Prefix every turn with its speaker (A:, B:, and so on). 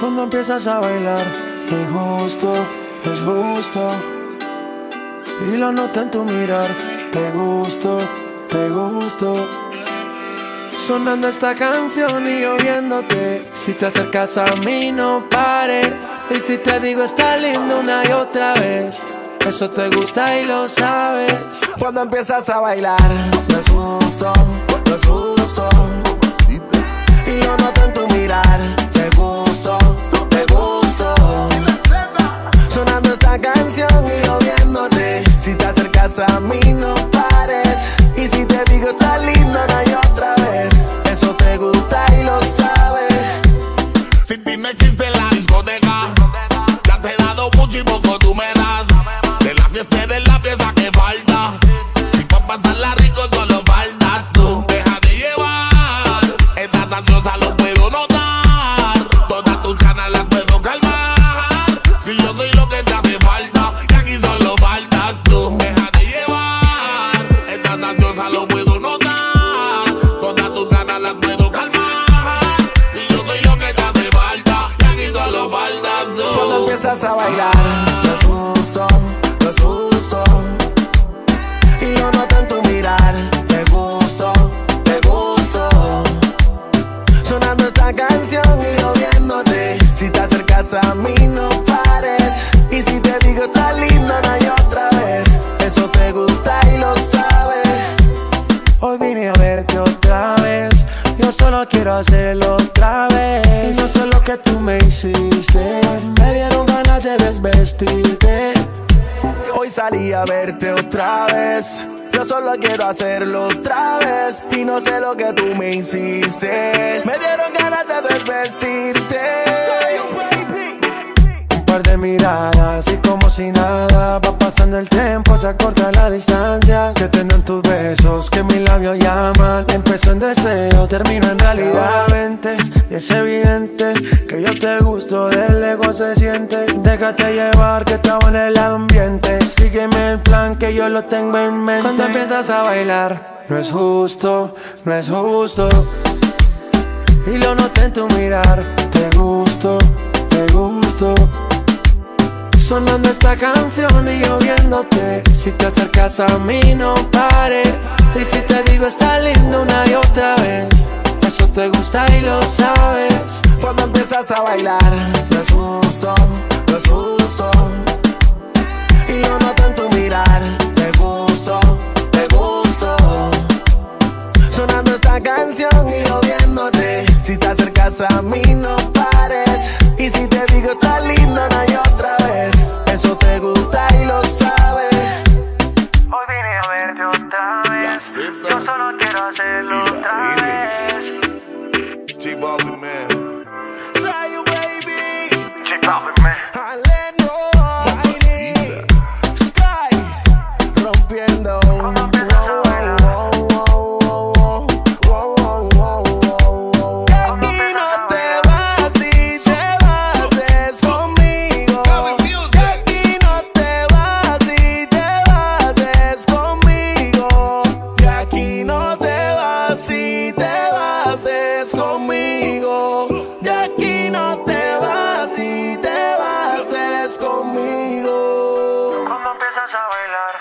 A: Cuando empiezas a bailar, es justo, es justo. Y lo noto en tu mirar, te gusto, te gusto. Sonando esta canción y oyéndote. Si te acercas a mí, no pares. Y si te digo, está lindo una y otra vez. Eso te gusta y lo sabes.
B: Cuando empiezas a bailar, justo, no es justo. Y lo noto en tu mirar,
C: mucho y poco tú me das. De la fiesta eres la pieza que falta. Si pa' pasarla rico, solo faltas tú. Deja de llevar, estás ansiosa, lo puedo notar.
B: Empiezas a bailar, justo, no es justo. Y lo noto en tu mirar, te gusto, te gusto. Sonando esta canción y yo viéndote. Si te acercas a mí, no pares. Y si te digo, está lindo, no hay otra vez. Eso te gusta y lo sabes.
A: Hoy vine a verte otra vez. Yo solo quiero hacerlo otra vez. No sé lo que tú me hiciste. Me dieron ganas de desvestirte.
B: Hoy salí a verte otra vez. Yo solo quiero hacerlo otra vez. Y no sé lo que tú me hiciste. Me dieron ganas de desvestirte.
A: Par de miradas y como si nada va pasando el tiempo, se acorta la distancia. Que tengan tus besos, que mis labios llaman. Empezó en deseo, termino en realidad. Vente, y es evidente que yo te gusto, del ego se siente. Déjate llevar, que estaba en el ambiente. Sígueme el plan, que yo lo tengo en mente. Cuando empiezas a bailar, no es justo, no es justo. Y lo noté en tu mirar, te gusto. Sonando esta canción y yo viéndote. Si te acercas a mí, no pares. Y si te digo, está lindo una y otra vez. Eso te gusta y lo sabes.
B: Cuando empiezas a bailar, justo, no es justo. Y lo noto en tu mirar, te gusto, te gusto. Sonando esta canción y yo viéndote. Si te acercas a mí, no pares. Y si te digo, está lindo, no hay otra vez. Eso te gusta y lo sabes.
A: Hoy vine a verte otra vez. Yo solo quiero hacerlo otra vez.
C: J-Balvin, man.
B: Say you, baby.
A: J-Balvin,
B: Aleno, Tiny, Sky, rompiendo. Y te vas es conmigo. Y aquí no te vas y te vas es conmigo.
A: Cuando empiezas a bailar